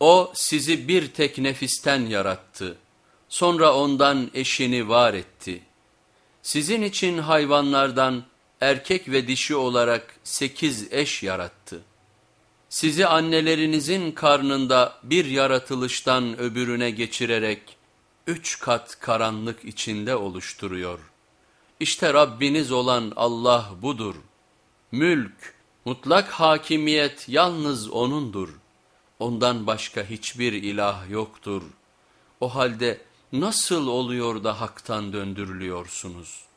O sizi bir tek nefisten yarattı. Sonra ondan eşini var etti. Sizin için hayvanlardan erkek ve dişi olarak sekiz eş yarattı. Sizi annelerinizin karnında bir yaratılıştan öbürüne geçirerek üç kat karanlık içinde oluşturuyor. İşte Rabbiniz olan Allah budur. Mülk, mutlak hakimiyet yalnız O'nundur. Ondan başka hiçbir ilah yoktur. O halde nasıl oluyor da haktan döndürülüyorsunuz?''